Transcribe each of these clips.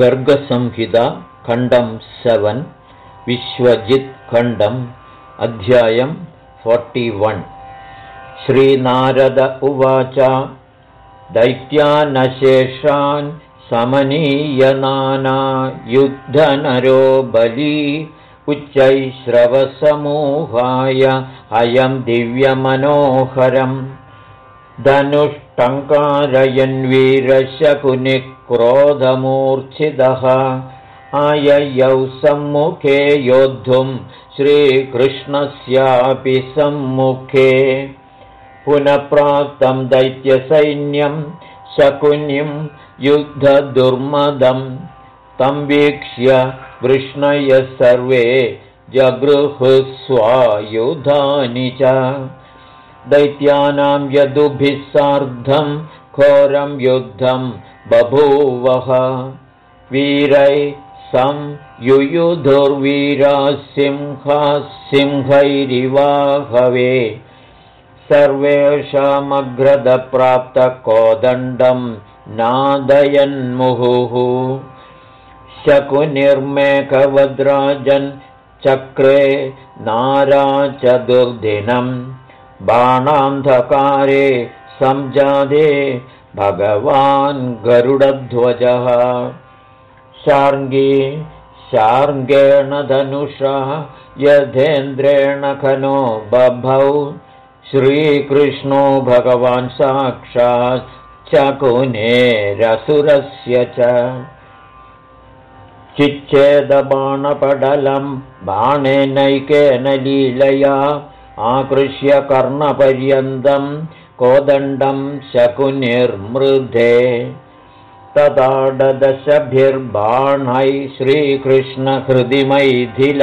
गर्गसंहिता खण्डं सेवन् विश्वजित्खण्डम् अध्यायं फोर्टिवन् श्रीनारद उवाच दैत्यानशेषान् समनीयनाना युद्धनरो बली उच्चैश्रवसमूहाय अयं दिव्यमनोहरम् धनुष्टङ्कारयन्वीरशकुनिक्रोधमूर्च्छितः आययौ सम्मुखे योद्धुं श्रीकृष्णस्यापि सम्मुखे। पुनः प्राप्तं दैत्यसैन्यं शकुनिं युद्धदुर्मदं। तं वीक्ष्य वृष्णयः सर्वे जगृहुस्वायुधानि च। दैत्यानां यदुभिः सार्धं घोरं युद्धं बभूवः वीरै सं युयुधुर्वीराः सिंहैरिवाहवे सर्वेषामग्रदप्राप्तकोदण्डं नादयन्मुहुः। शकुनिर्मेकवद्राजन् चक्रे नाराचतुर्दिनम् बाणान्धकारे संजादे भगवान् गरुडध्वजः। शार्ङ्गी शार्ङ्गेण धनुषा यथेन्द्रेण खनो बभौ। श्रीकृष्णो भगवान् साक्षात् चकुनेरसुरस्य च। चिच्छेदबाणपडलं बाणेनैकेन लीलया आकृष्य कर्णपर्यन्तं कोदण्डं शकुनिर्मृधे तदाडदशभिर्बाणैः श्रीकृष्णहृदि मैथिल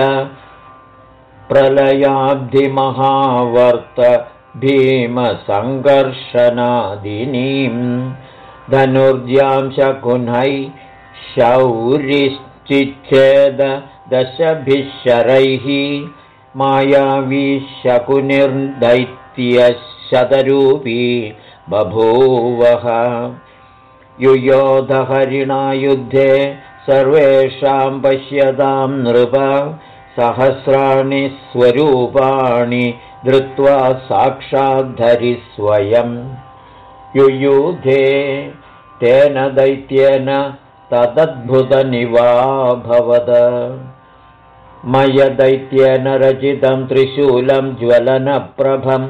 प्रलयाब्धिमहावर्त भीमसङ्घर्षनादिनीं धनुर्द्यां शकुनै शौरिश्चिच्छेद दशभिः शरैः मायावी शकुनिर्दैत्यशतरूपी बभूवः। युयोधहरिणायुद्धे सर्वेषां पश्यतां नृप सहस्राणि स्वरूपाणि धृत्वा साक्षाद्धरि स्वयम् युयुधे तेन दैत्येन तदद्भुतनिवाभवद। मयदैत्येन रचितं त्रिशूलं ज्वलनप्रभं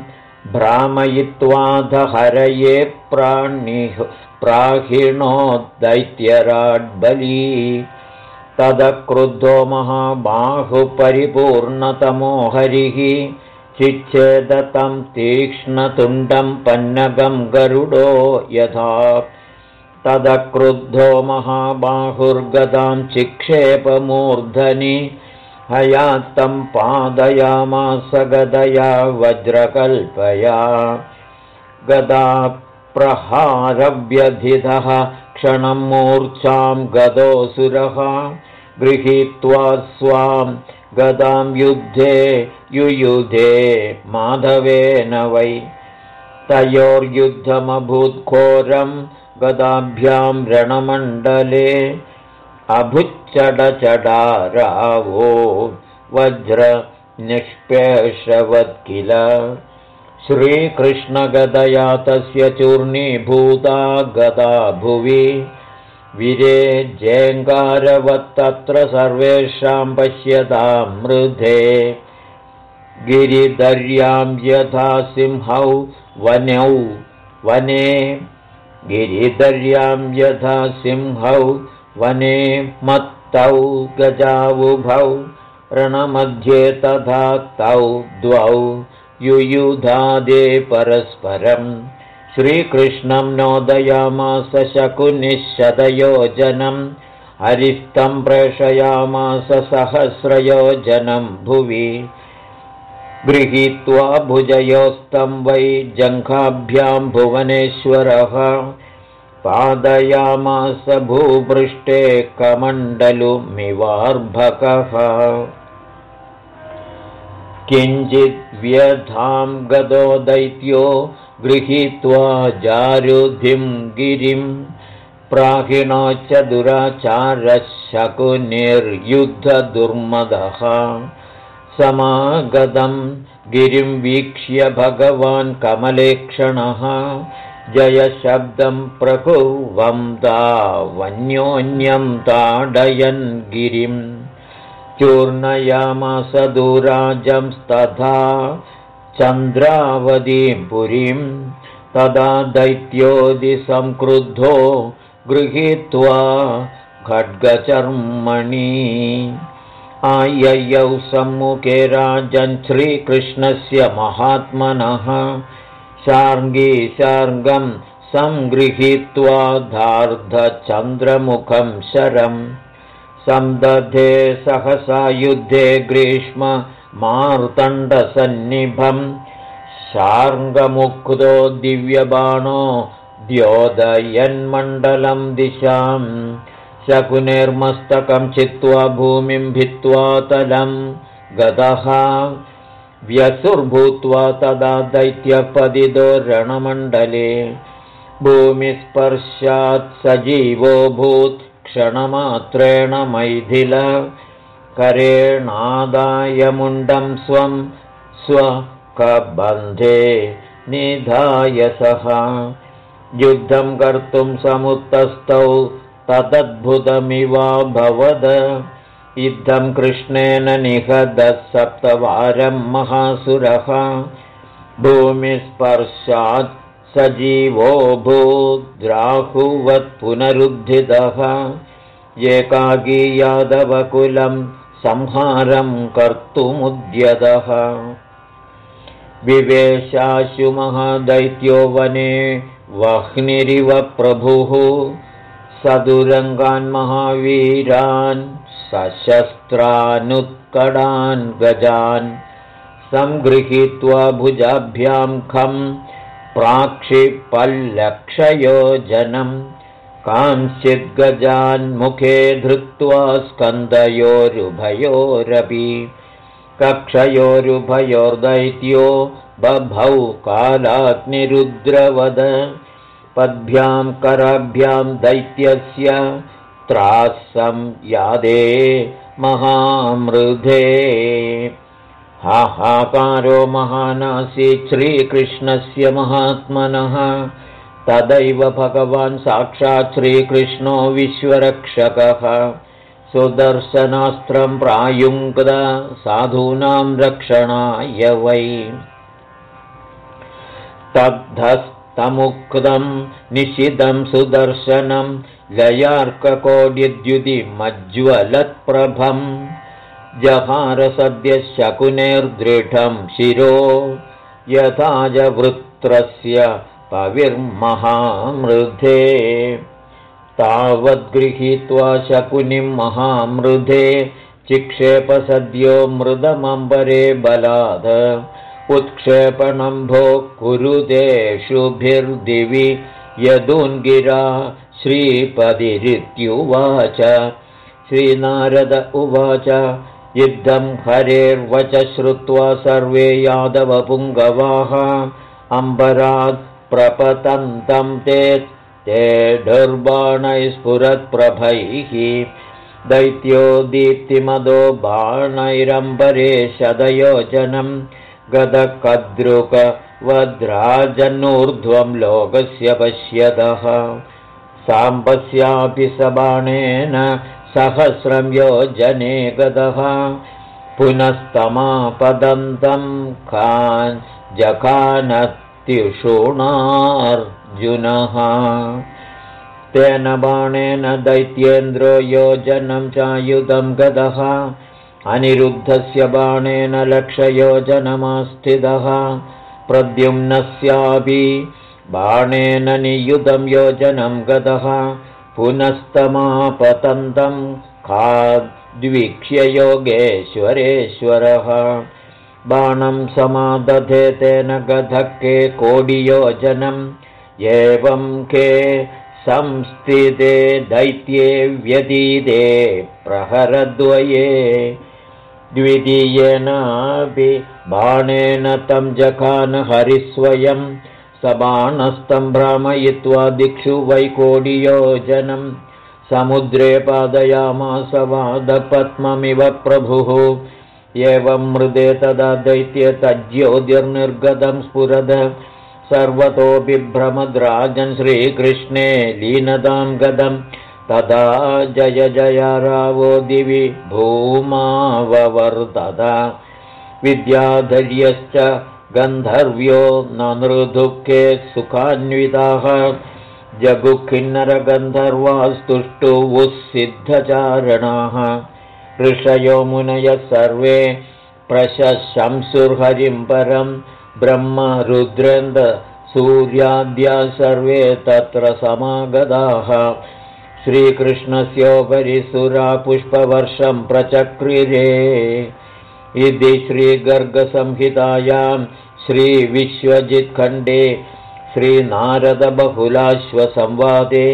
भ्रामयित्वाधहरये प्राणिः प्राहिणो दैत्यराड्बली तदक्रुद्धो महाबाहुपरिपूर्णतमो हरिः चिच्छेदतं तीक्ष्णतुण्डं पन्नगं गरुडो यथा। तदक्रुद्धो महाबाहुर्गदां चिक्षेपमूर्धनि हयात्तं पादयामास गदया वज्रकल्पया। गदा प्रहारव्यधितः क्षणं मूर्च्छां गदोऽसुरः गृहीत्वा स्वां गदां युद्धे युयुधे माधवेन वै। तयोर्युद्धमभूत्घोरं गदाभ्यां रणमण्डले अभुच्चडचडारावो वज्रनिष्पेषवत् किल श्रीकृष्णगदया तस्य चूर्णीभूता गदा भुवि। विरे जेङ्गारवत्तत्र सर्वेषां पश्यतां मृधे। गिरिदर्यां यथा सिंहौ वनौ वने गिरिदर्यां यथा सिंहौ वने मत्तौ गजावुभौ रणमध्ये तथा तौ द्वौ युयुधादे परस्परम्। श्रीकृष्णं नोदयामास शकुनिःशतयोजनम् हरिस्तं प्रेषयामास सहस्रयोजनं भुवि। गृहीत्वा भुजयोस्तं वै जङ्घाभ्यां भुवनेश्वरः पादयामास भूपृष्ठे कमण्डलुमिवार्भकः। किञ्चिद्व्यधां गदो दैत्यो गृहीत्वा जारुधिं गिरिं प्राहिणो च दुराचारशकुनिर्युद्धदुर्मदः समागतं गिरिं वीक्ष्य भगवान् कमलेक्षणः जयशब्दं प्रकुर्वं तावन्योन्यं ताडयन् गिरिं। चूर्णयामसदुराजंस्तथा चन्द्रावतीं पुरीं। तदा दैत्योदिसंक्रुद्धो गृहीत्वा खड्गचर्मणि। आययौ सम्मुखे राजन् श्रीकृष्णस्य महात्मनः शार्ङ्गी शार्ङ्गं सङ्गृहीत्वा धार्धचन्द्रमुखं शरम् सन्दधे सहसा युद्धे ग्रीष्म मार्तण्डसन्निभम् शार्ङ्गमुक्तो दिव्यबाणो द्योदयन्मण्डलं दिशाम् शकुनेर्मस्तकं चित्वा भूमिं भित्त्वा तलं गतः व्यसुर्भूत्वा तदा दैत्यपदिदो रणमण्डले भूमिस्पर्शात् सजीवोऽभूत् क्षणमात्रेण मैथिल करेणादायमुण्डं स्वं स्वकबन्धे निधाय सः। युद्धं कर्तुं समुत्तस्थौ तदद्भुतमिवाभवद इद्धं कृष्णेन निहदः सप्तवारं महासुरः भूमिस्पर्शात् सजीवो भूद्राहुवत् पुनरुद्धितः एकाकी यादवकुलं संहारं कर्तुमुद्यतः। विवेशाशु महादैत्यो वने वह्निरिव प्रभुः। सदुरङ्गान् महावीरान् सशस्त्रानुत्कडान् गजान् सङ्गृहीत्वा भुजाभ्यां खं प्राक्षिपल्लक्षयोजनं। कांश्चिद्गजान्मुखे धृत्वा स्कन्दयोरुभयोरपि। कक्षयोरुभयोर्दैत्यो बभौ कालाग्निरुद्रवद। पद्भ्यां कराभ्यां दैत्यस्य त्रासं यादे महामृधे। हाहाकारो महानासीत् श्रीकृष्णस्य महात्मनः। तदैव भगवान् साक्षात् श्रीकृष्णो विश्वरक्षकः। सुदर्शनास्त्रं प्रायुङ्क्त साधूनां रक्षणाय वै। तद्धस् तमुक्तं निशितं सुदर्शनं लयार्ककोड्युदिमज्ज्वलत्प्रभम् जहारसद्यः शकुनेर्दृढं शिरो यथाजवृत्रस्य पविर्महामृधे। तावद्गृहीत्वा शकुनिं महामृधे चिक्षेपसद्यो मृदमम्बरे बलाद उत्क्षेपणं भो कुरुतेषुभिर्दिवि यदुन्गिरा श्रीपदिरित्युवाच। श्रीनारद उवाच युद्धं हरेर्वच श्रुत्वा सर्वे यादवपुङ्गवाः। अम्बरात् प्रपतन्तं ते ते दुर्बाणैस्फुरत्प्रभैः दैत्यो दीप्तिमदो बाणैरम्बरे शतयोजनम् गदकद्रुकवद्राजन्नूर्ध्वं लोकस्य पश्यतः। साम्बस्यापि सबाणेन सहस्रं योजने गदः। पुनस्तमापदन्तं खान् जखानत्युषूणार्जुनः तेन बाणेन दैत्येन्द्रो योजनं चायुधं गदः अनिरुद्धस्य बाणेन लक्षयोजनमास्थितः प्रद्युम्नस्यापि बाणेन नियुधं योजनं गतः पुनस्तमापतन्तं खाद्वीक्ष्य योगेश्वरेश्वरः बाणं समादधे तेन गधः के कोडियोजनम् एवं के संस्थिते दैत्ये व्यतीते प्रहरद्वये द्वितीयेनापि बाणेन तं जखान हरिस्वयं बाणस्तं भ्रामयित्वा दिक्षु वैकोडियोजनं। समुद्रे पादयामासवादपद्ममिव प्रभुः। एवं मृदे तदा दैत्य तज्ज्योतिर्निर्गतं स्फुरद। सर्वतो बिभ्रमद्राजन् श्रीकृष्णे लीनतां गदम् तदा जय जय रावो दिवि भूमाववर्तत। विद्याधर्यश्च गन्धर्व्यो न नृदुःखे सुखान्विताः। जगुःखिन्नरगन्धर्वास्तुष्टुवुःसिद्धचारणाः ऋषयो मुनयः सर्वे प्रशंसुर्हरिं परं ब्रह्म रुद्रेन्द्र सूर्याद्या सर्वे तत्र समागताः श्रीकृष्णस्योपरि सुरापुष्पवर्षं प्रचक्रिरे। इति श्रीगर्गसंहितायां श्रीविश्वजित्खण्डे श्रीनारदबहुलाश्वसंवादे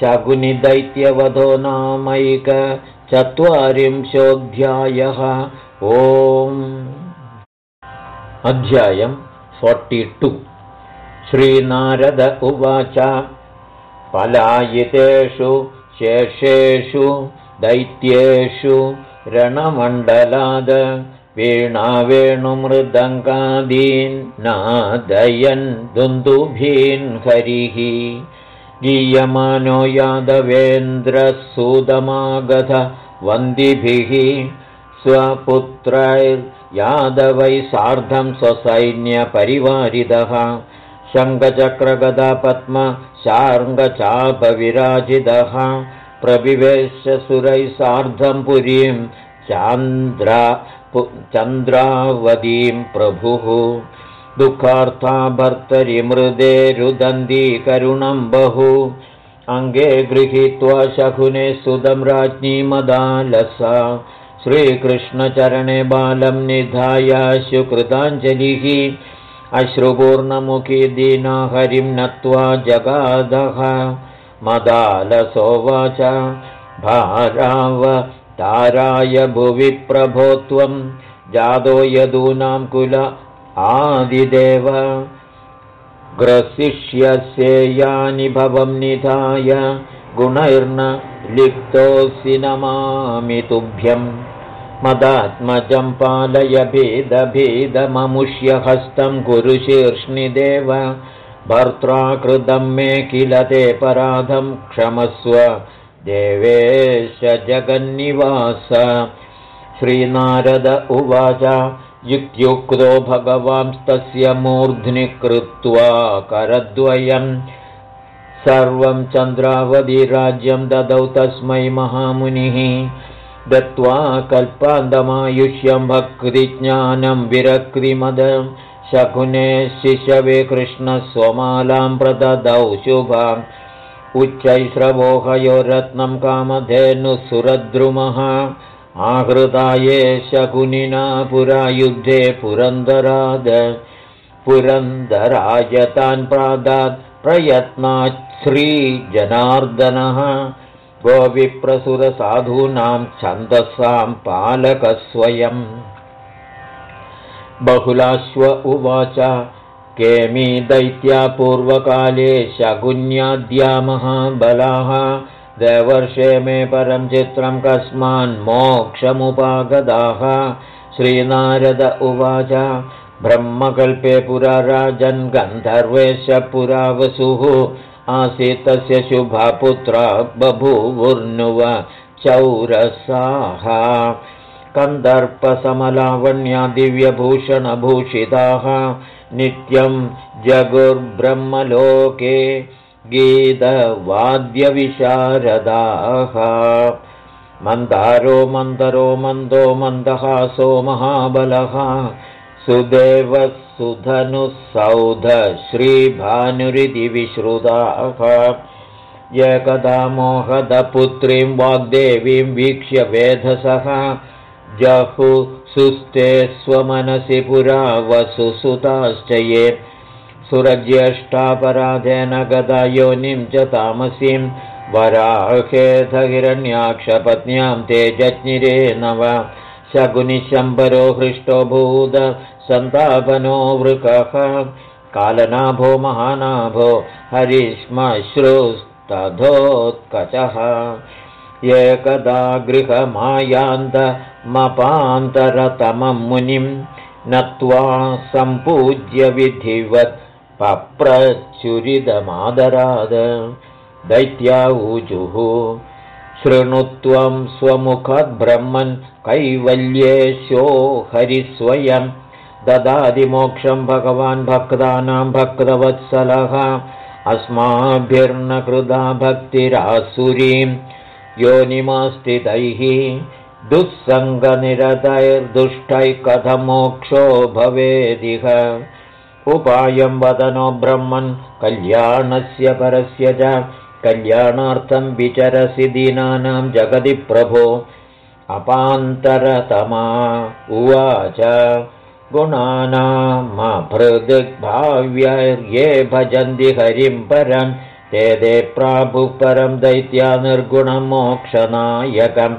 शकुनिदैत्यवधो नामैकचत्वारिंशोऽध्यायः ओम्। अध्यायम् फोर्टि श्रीनारद उवाच पलायितेषु शेषेषु दैत्येषु रणमण्डलाद वीणावेणुमृदङ्गादीन् नादयन् दुन्दुभीन् हरिः गीयमानो यादवेन्द्रसूदमागध वन्दिभिः स्वपुत्रैर्यादवै सार्धं स्वसैन्यपरिवारितः शङ्खचक्रगदापद्म शार्ङ्गचापविराजितः प्रविवेश्य सुरैः सार्धं पुरीं चान्द्रा चन्द्रावतीं प्रभुः। दुःखार्था भर्तरि मृदे रुदन्ती करुणं बहु। अङ्गे गृहीत्वा शकुने सुदं राज्ञी मदालसा। श्रीकृष्णचरणे बालं निधाय शुकृताञ्जलिः अश्रुपूर्णमुखी दीना हरिं नत्वा जगादः। मदालसोवाच भाराव ताराय भुवि प्रभो त्वं जादो यदूनां कुल आदिदेव। ग्रसिष्यस्येयानि भवं निधाय गुणैर्न लिप्तोऽसि नमामि तुभ्यम् मदात्मजं पालय भेदभेदममुष्य हस्तं कुरु शीर्ष्णिदेव भर्त्रा कृतं मे किल ते पराधं क्षमस्व। देवेश जगन्निवास। श्रीनारद उवाच युक्त्युक्तो भगवांस्तस्य मूर्ध्नि कृत्वा करद्वयम् सर्वं चन्द्रावधिराज्यं ददौ तस्मै महामुनिः दत्त्वा कल्पान्दमायुष्यं भक्तिज्ञानं विरक्तिमद शकुने शिशवे कृष्णस्वमालां प्रददौ शुभाम् उच्चैश्रवोहयो रत्नं कामधेनुसुरद्रुमः आहृताये शकुनिना पुरा युद्धे पुरन्दराद पुरन्दरायतान् प्रादात् प्रयत्नात् श्रीजनार्दनः गोविप्रसुरसाधूनां छन्दसां पालकस्वयम् बहुलाश्व उवाच केमी दैत्या पूर्वकाले शकुन्याद्या महाबलाः देवर्षे मे परं चित्रं कस्मान्मोक्षमुपागदाः श्रीनारद उवाच ब्रह्मकल्पे पुरा राजन् गन्धर्वेश पुरा वसुः आसीत् तस्य शुभपुत्रा बभूवुर्नुव चौरसाः। कन्दर्पसमलावण्या दिव्यभूषणभूषिताः। नित्यं जगुर्ब्रह्मलोके गीतवाद्यविशारदाः। मन्दारो मन्दरो मन्दो मन्दहासो महाबलः सुदेवः सुधनुः श्रीभानुरिति विश्रुताः। एकदा मोहदपुत्रीं वाग्देवीं वीक्ष्य वेधसः। जहु सुस्ते स्वमनसि पुरा वसुसुताश्च ये। सुरज्येष्ठापराधेन गदा योनिं च तामसीं। वराहेधहिरण्याक्षपत्न्यां ते जज्ञिरे नव। शकुनिशम्बरो हृष्टो भूद सन्तापनो वृकः। कालनाभो महानाभो हरिश्मश्रुस्तथोत्कचः एकदा गृहमायान्तमपान्तरतमं मुनिं नत्वा सम्पूज्य विधिवत् पप्रच्युरिदमादराद दैत्या ऊजुः शृणुत्वं स्वमुखद्ब्रह्मन् कैवल्येशो ददादिमोक्षं भगवान् भक्तानां भक्तवत्सलः। अस्माभिर्न कृदा भक्तिरासुरीं। योनिमास्तितैः दुःसङ्गनिरतैर्दुष्टैः कथमोक्षो भवेदिह। उपायं वदनो ब्रह्मन् कल्याणस्य परस्य च। कल्याणार्थं विचरसि दीनानां जगति प्रभो अपान्तरतमा उवाच गुणानामभृदिग्भाव्यर्ये भजन्ति हरिं परं। ते दे परं दैत्या निर्गुणं मोक्षनायकम्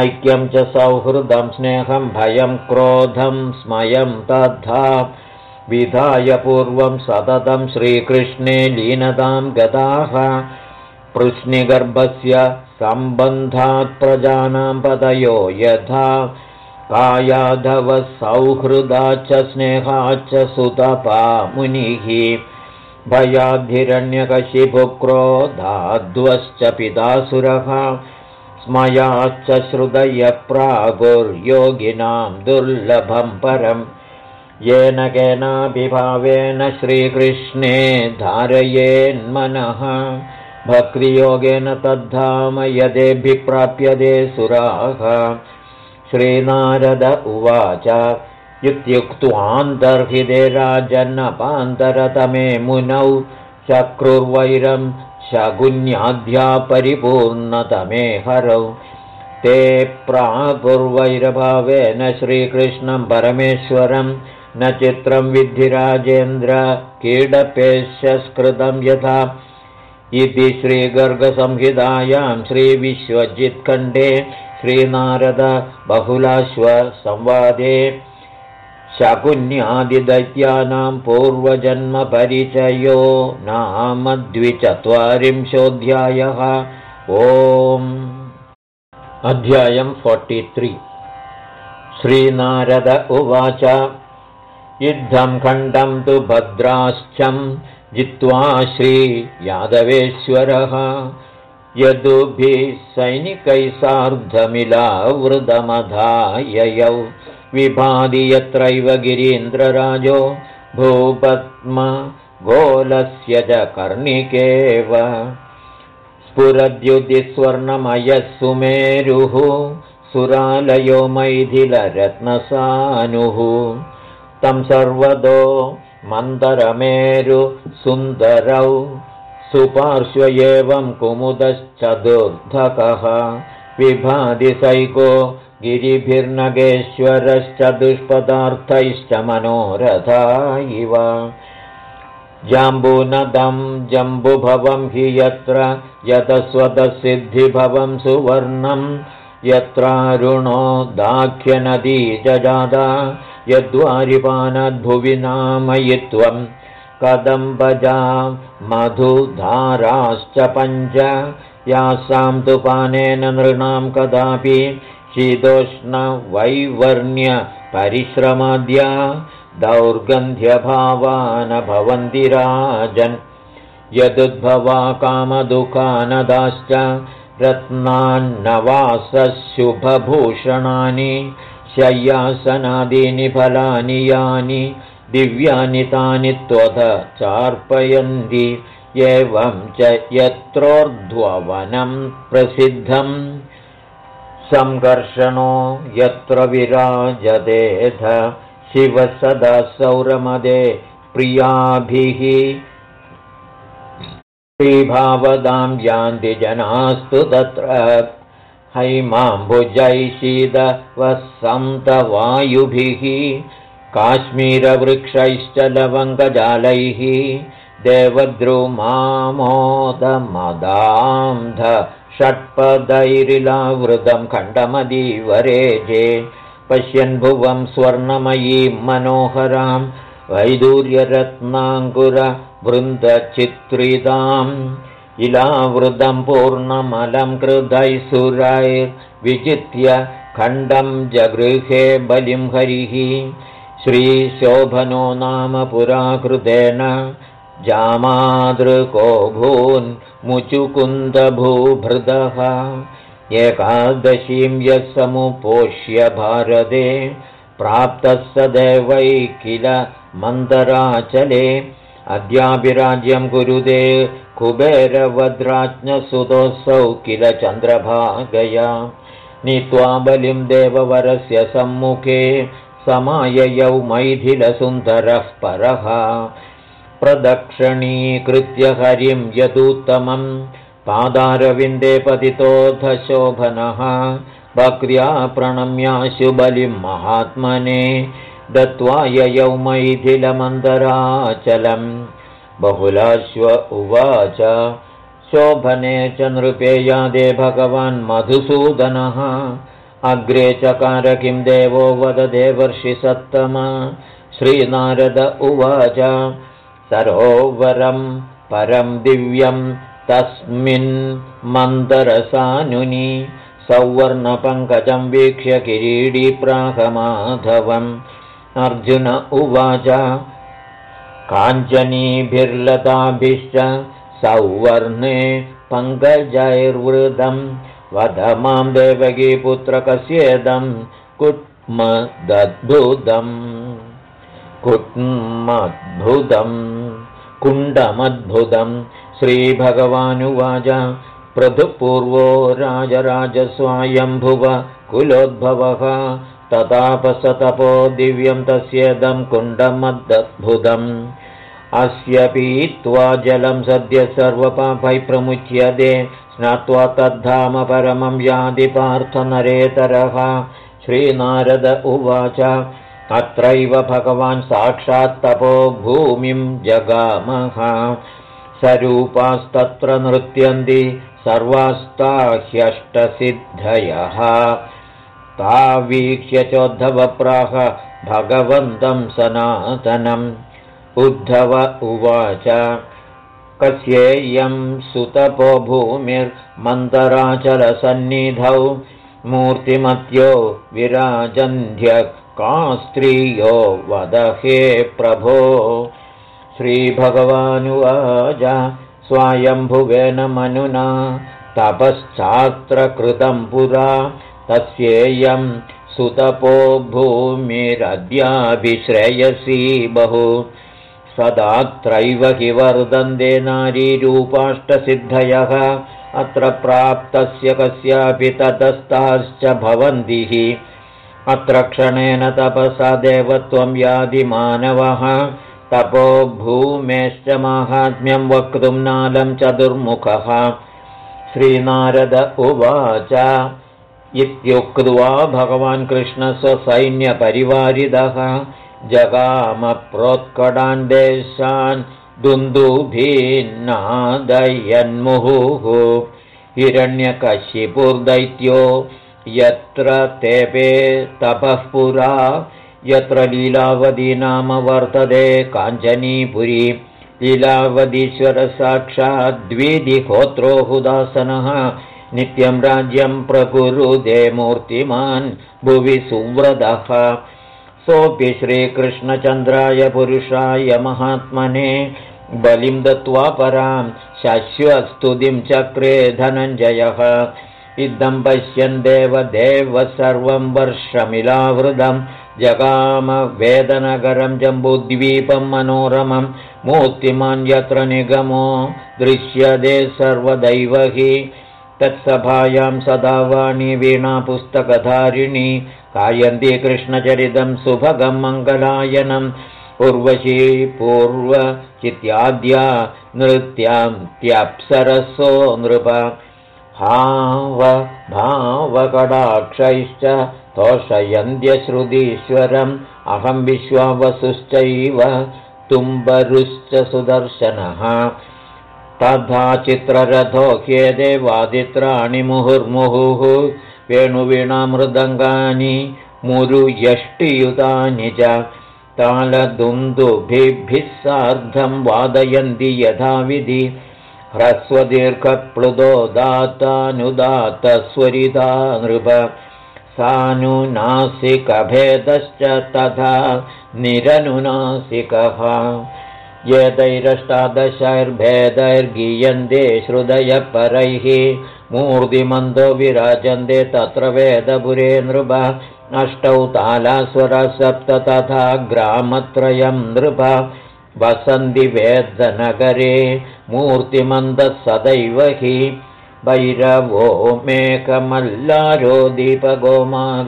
ऐक्यं च सौहृदं स्नेहं भयं क्रोधं स्मयं तद्धा विधाय पूर्वं सततं श्रीकृष्णे लीनतां गताः पृश्निगर्भस्य सम्बन्धात् प्रजानां पदयो यथा कायाधवसौहृदाच्च स्नेहाच्च सुतपा मुनिः भयाद्धिरण्यकशिभुक्रोधाद्वश्च पितासुरः स्मयाच्च प्रागुर्योगिनां दुर्लभं परम्। येन केनाभिभावेन श्रीकृष्णे धारयेन्मनः। भक्तियोगेन तद्धाम यदेभिप्राप्यते सुराः श्रीनारद उवाच। इत्युक्त्वान्तर्हिते राजन्नपान्तरतमे मुनौ चक्रुर्वैरं शगुन्याध्या परिपूर्णतमे हरौ ते प्रागुर्वैरभावेन श्रीकृष्णं परमेश्वरम् न चित्रं विद्धिराजेन्द्र कीडपेशस्कृतं यथा। इति श्रीगर्गसंहितायां श्रीविश्वजित्खण्डे श्रीनारद बहुलाश्वसंवादे। शकुन्यादिदैत्यानां पूर्वजन्मपरिचयो नाम द्विचत्वारिंशोऽध्यायः। ओम्। अध्यायम् फोर्टि श्रीनारद उवाच युद्धं खण्डं तु भद्राश्चं जित्वा श्रीयादवेश्वरः यदुभिः सैनिकैः सार्धमिलावृतमधाययौ विभाति यत्रैव गिरीन्द्रराजो भूपद्म गोलस्य च कर्णिकेव। स्फुरद्युतिस्वर्णमयः सुमेरुः सुरालयो मैथिलरत्नसानुः। तं सर्वदो मन्दरमेरु सुन्दरौ सुपार्श्व एवं कुमुदश्चतुर्धकः। विभादिसैको गिरिभिर्नगेश्वरश्च दुष्पदार्थैश्च मनोरथा इव। जाम्बूनदं जम्बुभवं हि यत्र यतस्वतसिद्धिभवं सुवर्णम् यत्रारुणो दाख्यनदी जजादा। यद्वारिपानद्भुवि नामयित्वं कदम्बजा मधुधाराश्च पञ्च। यासां तु पानेन नृणां कदापि शीतोष्णवैवर्ण्यपरिश्रमाद्या दौर्गन्ध्यभावान भवन्ति राजन्। यदुद्भवा कामदुःखानदाश्च रत्नान्नवासशुभभूषणानि शय्यासनादीनि फलानि यानि दिव्यानि तानि त्वथ चार्पयन्ति एवं च यत्रोर्ध्ववनं प्रसिद्धं। सङ्कर्षणो यत्र विराजतेऽथ शिवः सदा सौरमदे प्रियाभिः। श्रीभावदां यान्ति जनास्तु तत्र। हैमाम्बुजैशीदवसन्तवायुभिः काश्मीरवृक्षैश्च लवङ्गजालैः देवद्रुमामोदमदान्ध षट्पदैरिलावृतं खण्डमदीवरेजे पश्यन् भुवं स्वर्णमयीं मनोहरां वैदूर्यरत्नाङ्कुरवृन्दचित्रिताम् इलावृतं पूर्णमलं कृधैसुरैर्विजित्य खण्डं जगृहे बलिं हरिः श्रीशोभनो नाम पुराकृतेन जामादृको भून्मुचुकुन्दभूभृदः एकादशीं यः समुपोष्य भारते प्राप्तः स देवै किल मन्दराचले। अद्याभिराज्यं कुरुते कुबेरवद्राज्ञसुतोऽसौ किल चन्द्रभागया। नीत्वा बलिं देववरस्य सम्मुखे समाययौ मैथिलसुन्दरः परः। प्रदक्षिणीकृत्य हरिं यदुत्तमम् पादारविन्दे पतितोऽधशोभनः भक्र्या प्रणम्याशु बलिं महात्मने। दत्त्वा ययौ मैथिलमन्दराचलम्। बहुलाश्व उवाच। शोभने च नृपे यादे भगवान् मधुसूदनः अग्रे चकार किं देवो वद देवर्षिसत्तम श्रीनारद उवाच सरोवरं परं दिव्यं तस्मिन् मन्दरसानुनि सौवर्णपङ्कजं वीक्ष्य किरीडीप्राहमाधवम् अर्जुन उवाच काञ्चनीभिर्लताभिश्च सौवर्णे पङ्कजैर्वृदं वद मां देवकीपुत्रकस्येदं कुट्मदद्भुतम्। कुट्मद्भुतं कुण्डमद्भुतं श्रीभगवानुवाच पृथुपूर्वो राजराजस्वायम्भुव कुलोद्भवः। ततापसतपो दिव्यं तस्येदं कुण्डमद्भुतम् अस्य पीत्वा जलं सद्य सर्वपापै प्रमुच्यते स्नात्वा तद्धाम परमं यादिपार्थनरेतरः श्रीनारद उवाच अत्रैव भगवान् साक्षात्तपो भूमिं जगामः। सरूपास्तत्र नृत्यन्ति सर्वास्ता ह्यष्टसिद्धयः तावीक्ष्य चोद्धवप्राह भगवन्तं सनातनम् उद्धव उवाच। कस्येयं सुतपो भूमिर्मन्तराचलसन्निधौ मूर्तिमत्यो विराजन्ध्य का स्त्रियो वदहे प्रभो। श्रीभगवानुवाच स्वायम्भुवेन मनुना तपश्चात्र कृतं पुरा। तस्येयं सुतपो भूमिरद्याभिश्रेयसी बहु सदात्रैव हि वर्धन्ते नारीरूपाष्टसिद्धयः। अत्र प्राप्तस्य कस्यापि ततस्ताश्च भवन्ति। हि अत्र क्षणेन तपसा देवत्वं यादिमानवः। तपो भूमेश्च माहात्म्यं वक्तुं नालं चतुर्मुखः। श्रीनारद उवाच। इत्युक्त्वा भगवान् कृष्णस्वसैन्यपरिवारिदः जगामप्रोत्कटान् देशान् दुन्दुभीन्नादयन्मुहुः। हिरण्यकशिपुर्दैत्यो यत्र तेपे तपः पुरा यत्र लीलावती नाम वर्तते काञ्चनीपुरी। लीलावतीश्वरसाक्षाद्विधिहोत्रो हुदासनः नित्यं राज्यं प्रकुरुदे मूर्तिमान् भुवि सुव्रतः सोऽपि श्रीकृष्णचन्द्राय पुरुषाय महात्मने बलिं दत्त्वा परां शश्वस्तुतिं चक्रे धनञ्जयः। इदं पश्यन् देवदेव सर्वं वर्षमिलावृतं। जगामवेदनगरं जम्बुद्वीपं मनोरमं। मूर्तिमान् यत्र निगमो दृश्यते सर्वदैव हि तत्सभायां सदा वाणी वीणापुस्तकधारिणी गायन्ति कृष्णचरितं सुभगं मङ्गलायनम् उर्वशी पूर्वचित्याद्या नृत्यां त्यप्सरसो नृप हाव भावकडाक्षैश्च तोषयन्त्यश्रुतीश्वरम् अहं विश्वावसुश्चैव तुम्बरुश्च सुदर्शनः। तथा चित्ररथो ह्येदे वादित्राणि मुहुर्मुहुः वेणुवीणामृदङ्गानि मुरुयष्टियुतानि च तालदुन्दुभिः सार्धं वादयन्ति यथाविधि ह्रस्वदीर्घप्लुदो दातानुदातस्वरिता नृप सानुनासिकभेदश्च तथा निरनुनासिकः एतैरष्टादशैर्भेदैर्गीयन्ते श्रुदयपरैः मूर्तिमन्दो विराजन्ते तत्र वेदपुरे नृप। अष्टौ तालास्वरसप्त तथा ग्रामत्रयं नृप। वसन्ति वेदनगरे मूर्तिमन्दः सदैव हि। भैरवो मेकमल्लारो दीपगोमालकंसकः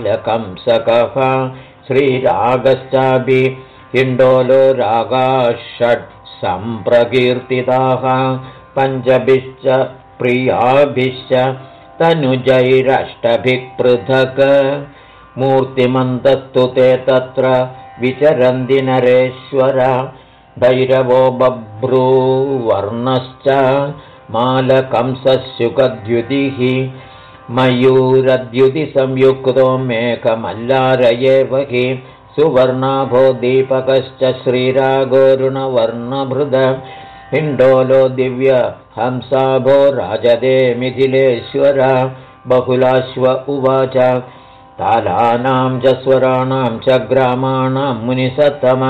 श्रीरागश्चापि हिण्डोलो रागाः षट् सम्प्रकीर्तिताः। पञ्चभिश्च प्रियाभिश्च तनुजैरष्टभिः पृथक् मूर्तिमन्तस्तु ते तत्र विचरन्ति नरेश्वर भैरवो बभ्रूवर्णश्च मालकंसुकद्युतिः मयूरद्युतिसंयुक्तो मेकमल्लार एव हि सुवर्णाभो दीपकश्च श्रीरागोरुणवर्णभृद हिण्डोलो दिव्य हंसाभो राजदे मिथिलेश्वर बहुलाश्व उवाच। तालानां च स्वराणां च ग्रामाणां मुनिसत्तम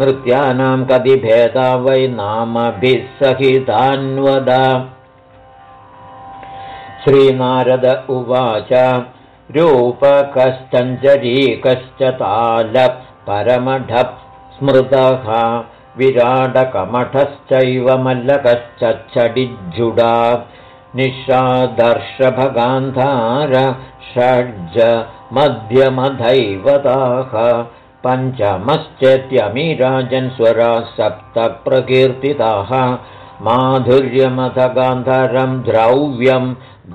नृत्यानां कति भेदा वै नामभिः सहितान्वद श्रीनारद उवाच रूपकश्चञ्जरीकश्च तालः परमढः स्मृतः विराटकमठश्चैव मल्लकश्च छडिज्जुडा निःशादर्शभगान्धार षड्ज मध्यमधैवताः पञ्चमश्चेत्यमीराजन् सप्तप्रकीर्तिताः माधुर्यमथगान्धरं द्रव्यं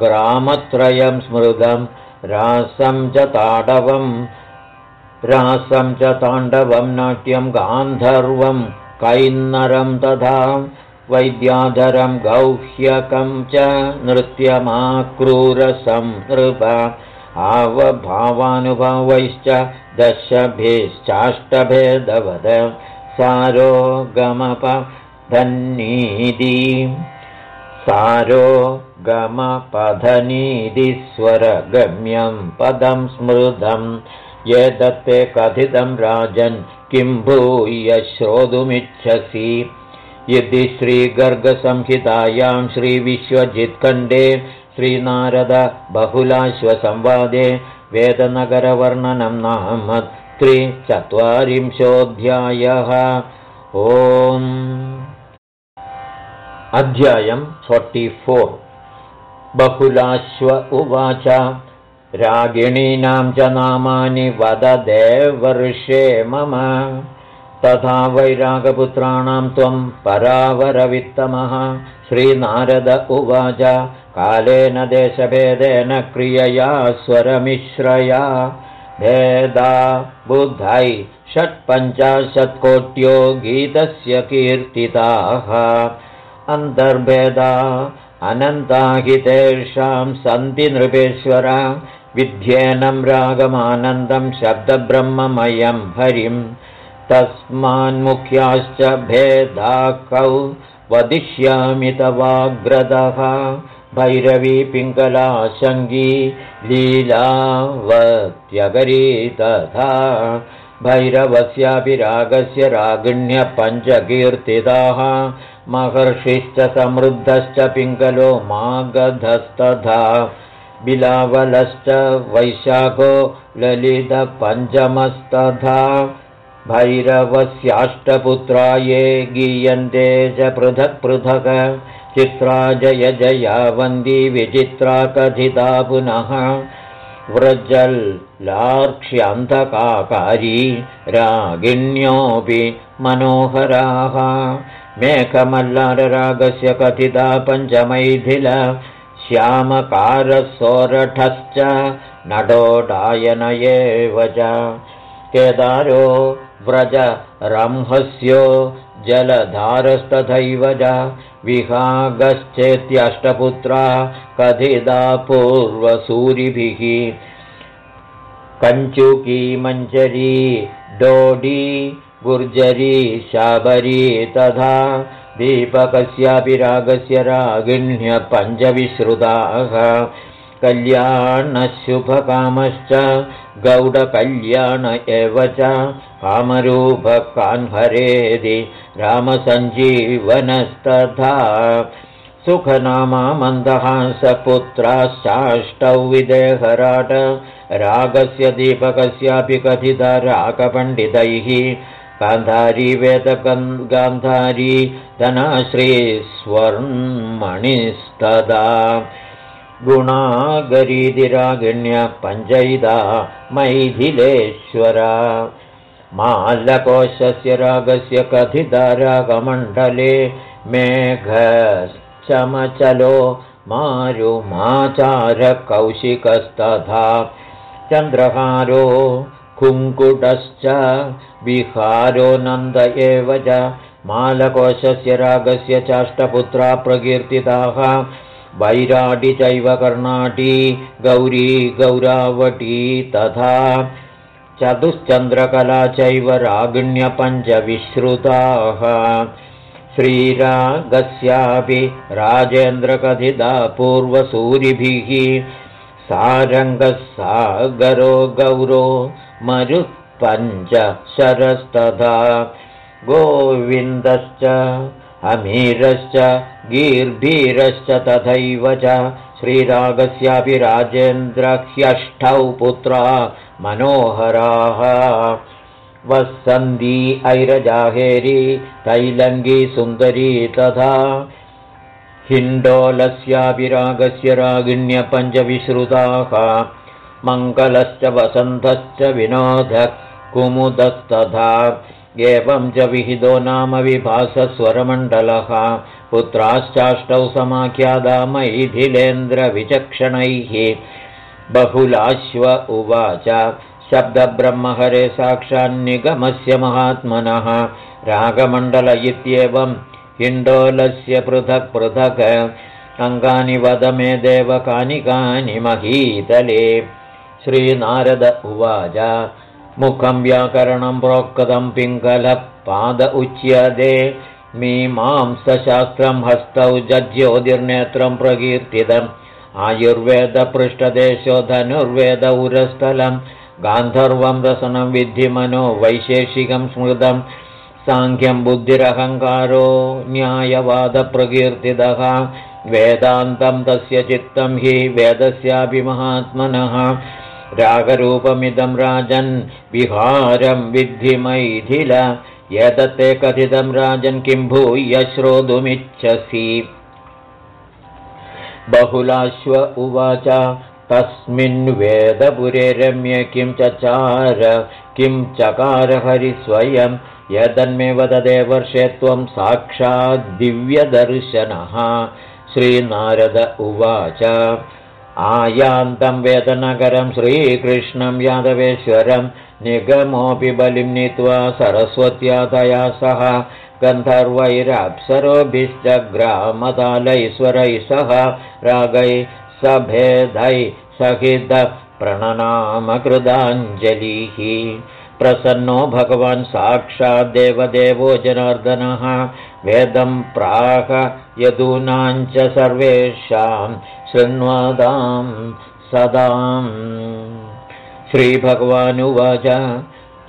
ग्रामत्रयं स्मृतं रासं च ताडवं रासं च ताण्डवं नाट्यं गान्धर्वं कैन्नरं तथा वैद्याधरं गौह्यकं च नृत्यमाक्रूरसं नृप आवभावानुभावैश्च दशभिश्चाष्टभेदवद सारो गमपधनीति सारो गमपधनीतिस्वरगम्यं पदं स्मृतं ये दत्ते कथितं राजन् किं भूय श्रोतुमिच्छसि। यदि श्रीगर्गसंहितायां श्रीविश्वजित्खण्डे श्रीनारद बहुलाश्वसंवादे वेदनगरवर्णनं नाम त्रिचत्वारिंशोऽध्यायः। ओम् अध्यायम् फोर्। बहुलाश्व उवाच रागिणीनां च नामानि वददेवर्षे मम। तथा वैरागपुत्राणां त्वं परावरवित्तमः। श्रीनारद उवाच कालेन देशभेदेन क्रियया स्वरमिश्रया। भेदा बुद्धै षट्पञ्चाशत्कोट्यो गीतस्य कीर्तिताः। अन्तर्भेदा अनन्ताहितेषां सन्ति नृपेश्वर विध्येनं रागमानन्दं शब्दब्रह्ममयं हरिम् तस्मान्मुख्याश्च भेदा कौ वदिष्यामि तवाग्रदः भैरवी पिङ्गला शङ्गी लीलावत्यगरी तथा भैरवस्यापि रागस्य रागिण्यपञ्चकीर्तिताः महर्षिश्च समृद्धश्च पिङ्गलो मागधस्तथा बिलावलश्च वैशाखो ललितपञ्चमस्तथा। भैरवस्याष्टपुत्रा ये गीयन्ते च पृथक् पृथक्। चित्रा जय जया वन्दी विचित्रा कथिता पुनः। व्रजल्लार्क्ष्यन्धकाकारी रागिण्योऽपि मनोहराः। मेघमल्लाररागस्य कथिता पञ्चमैथिल श्यामकारसोरठश्च नडोडायन एव च। केदारो व्रज रंहस्यो जलधारस्तथैव च। विहागश्चेत्यष्टपुत्रा कथिता पूर्वसूरिभिः कञ्चुकी मञ्जरी डोडी गुर्जरी शाबरी तथा दीपकस्यापि रागस्य रागिण्यपञ्चविश्रुताः कल्याणशुभकामश्च गौडकल्याण एव च कामरूपकान्हरेदि रामसञ्जीवनस्तथा। सुखनामा मन्दहासपुत्राश्चाष्टौ विदेहराट रागस्य दीपकस्यापि कथिता रागपण्डितैः गान्धारी वेदकन् गान्धारी धनाश्रीस्वर्मणिस्तदा गुणागरीदिरागिण्य पञ्चैदा मैथिलेश्वरा। माल्लकोशस्य रागस्य कथिता रागमण्डले मेघश्चमचलो मारुमाचारकौशिकस्तथा। चन्द्रहारो कुङ्कुटश्च विहारो नन्द एव च मालकोशस्य रागस्य चाष्टपुत्रा प्रकीर्तिताः। वैराटि चैव कर्णाटी गौरी गौरावटी तथा चतुश्चन्द्रकला चैव रागिण्यपञ्चविश्रुताः। श्रीरागस्यापि राजेन्द्रकथिता पूर्वसूरिभिः। सारङ्गः सागरो गौरो मरुत्पञ्च शरस्तथा गोविन्दश्च अमीरश्च गीर्भीरश्च तथैव च श्रीरागस्यापि राजेन्द्रह्यष्टौ पुत्रा मनोहराः। वसन्ती ऐरजाहेरी तैलङ्गी सुन्दरी तथा हिण्डोलस्यापि रागस्य रागिण्यपञ्चविश्रुताः मङ्गलश्च वसन्तश्च विनोदः कुमुदस्तथा। एवं च विहितो नाम विभासस्वरमण्डलः। पुत्राश्चाष्टौ समाख्यादा मैथिलेन्द्रविचक्षणैः बहुलाश्व उवाच। शब्दब्रह्महरे साक्षान्निगमस्य महात्मनः। रागमण्डल इत्येवं हिण्डोलस्य पृथक् पृथक्। अङ्गानि वद मे देव कानि कानि महीतले श्रीनारद उवाच मुखं व्याकरणं प्रोक्तं पिङ्गलः पाद उच्यते मीमांसशास्त्रं हस्तौ जज्योतिर्नेत्रं प्रकीर्तितम् आयुर्वेदपृष्ठदेशो धनुर्वेद उरस्थलं गान्धर्वं रसनं विद्धिमनो वैशेषिकं स्मृतं साङ्ख्यं बुद्धिरहङ्कारो न्यायवादप्रकीर्तितः वेदान्तं तस्य चित्तं हि वेदस्यापि महात्मनः रागरूपमिदं राजन् विहारं विद्धिमैथिल यदत्ते कथितं राजन् किं भूय श्रोतुमिच्छसि। बहुलाश्व उवाच तस्मिन् वेदपुरे रम्य किं चचार किं चकार हरिस्वयं यदन्मे वददे वर्षे त्वं साक्षाद्दिव्यदर्शनः। श्रीनारद उवाच आयान्तं वेदनगरं श्रीकृष्णं यादवेश्वरं निगमोऽपि बलिं नीत्वा सरस्वत्या तया सह गन्धर्वैरप्सरोभिश्च ग्रामतालैश्वरैः सह रागै सभेदै सहितप्रणनामकृदाञ्जलिः प्रसन्नो भगवान् साक्षाद्देवदेवो जनार्दनः। वेदं प्राह यदूनाञ्च सर्वेषां शृण्वतां सदाम्। श्रीभगवानुवाच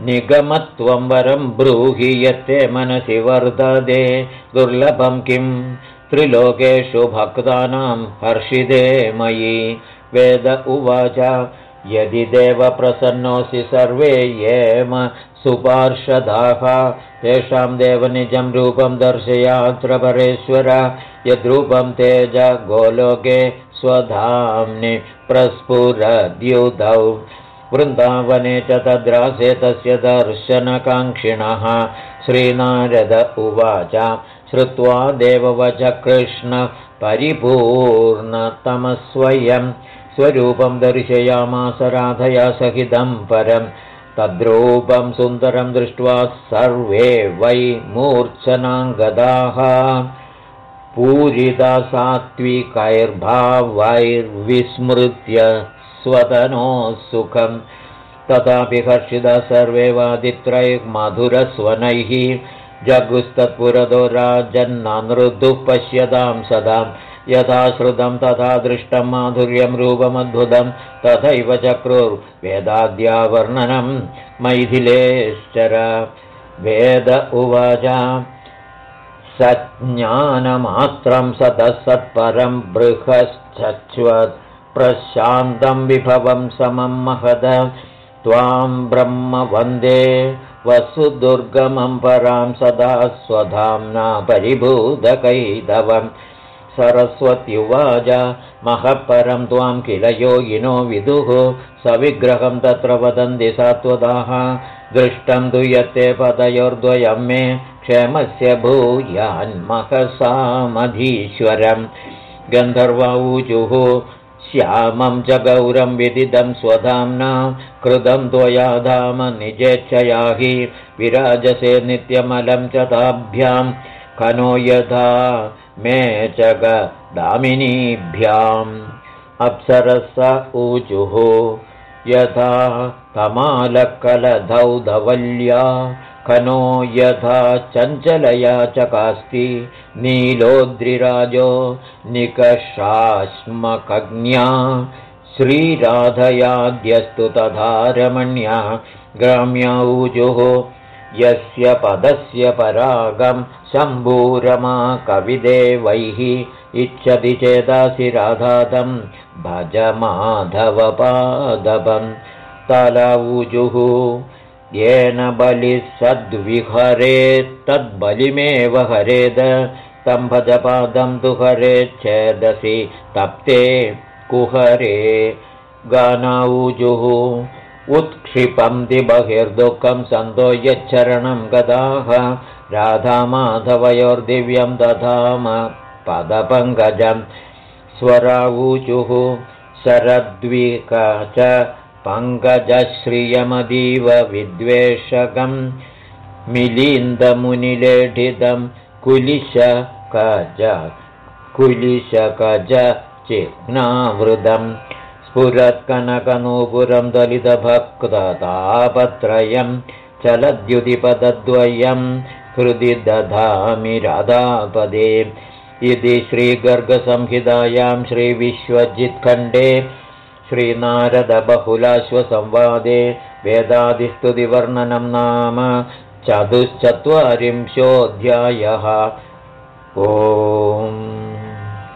निगमत्वं वरं ब्रूहि यत्ते मनसि वर्धदे दुर्लभं किं? त्रिलोकेषु भक्तानां हर्षिदे मयि। वेद उवाच यदि देवप्रसन्नोऽसि सर्वे येम सुपार्षदाः तेषां देवनिजं रूपं दर्शयात्र परेश्वर यद्रूपं तेज गोलोके स्वधाम्नि प्रस्फुरद्युधौ वृन्दावने च तद्रासे तस्य दर्शनकाङ्क्षिणः। श्रीनारद उवाच श्रुत्वा देववच कृष्ण परिपूर्णतमस्वयं स्वरूपं दर्शयामास राधया सहितं परं। तद्रूपं सुन्दरं दृष्ट्वा सर्वे वै मूर्च्छनाङ्गदाः। पूरिता सात्विकैर्भावैर्विस्मृत्य स्वतनो सुखं। तथापि हर्षिदा सर्वे वादित्रैर्मधुरस्वनैः। जगुस्तत्पुरतो राजन्नानृदुः पश्यतां सदां यथा श्रुतं तथा दृष्टं माधुर्यं रूपमद्भुतं तथैव चक्रुर्वेदाद्यावर्णनं मैथिलेश्चर। वेद उवाच सज्ञानमात्रं सतः सत्परं बृहश्चच्वत् प्रशान्तं विभवं समं महद। त्वां ब्रह्म वन्दे वसुदुर्गमं परां सदा स्वधाम्ना परिभूतकैदवं सरस्वत्युवाच महःपरं त्वां किल योगिनो विदुः सविग्रहं तत्र वदन्ति सात्वदाः दृष्टं तु यत्ते पदयोर्द्वयं मे क्षेमस्य भूयान्महसामधीश्वरं गन्धर्वऊचुः श्यामं च गौरं विदिदं स्वधाम्ना कृतं त्वया धाम निजेच्छया हि विराजसे नित्यमलं च ताभ्यां। कनो यथा मे अप्सरस ऊचुः। यथा तमालकलधौधवल्या खनो यथा चञ्चलया चकास्ति नीलोद्रिराजो निकषाश्मकज्ञा। श्रीराधयाद्यस्तु तथा रमण्या। ग्राम्यौजुः यस्य पदस्य परागं शम्भूरमा कविदेवैः इच्छति चेदासि राधादं भज माधवपादवं तलऊजुः येन बलिः सद्विहरेत्तद्बलिमेव हरेद तं भजपादं तु हरेच्छेदसि तप्ते कुहरे। गानाऊजुः उत्क्षिपन्ति बहिर्दुःखं सन्तो यच्छरणं गदाः। राधामाधवयोर्दिव्यं दधाम पदपङ्कजं स्वरावूचुः। शरद्विक च पङ्कजश्रियमदीव विद्वेषकं मिलिन्दमुनिलेढितं कुलिशकज कुलिशकज चिह्नावृतं स्फुरत्कनकनूपुरं दलितभक्ततापत्रयं चलद्युतिपदद्वयं हृदि दधामि राधापदे। इति श्रीगर्गसंहितायां श्रीविश्वजित्खण्डे श्रीनारदबहुलाश्वसंवादे वेदादिस्तुतिवर्णनं नाम चतुश्चत्वारिंशोऽध्यायः। ओम्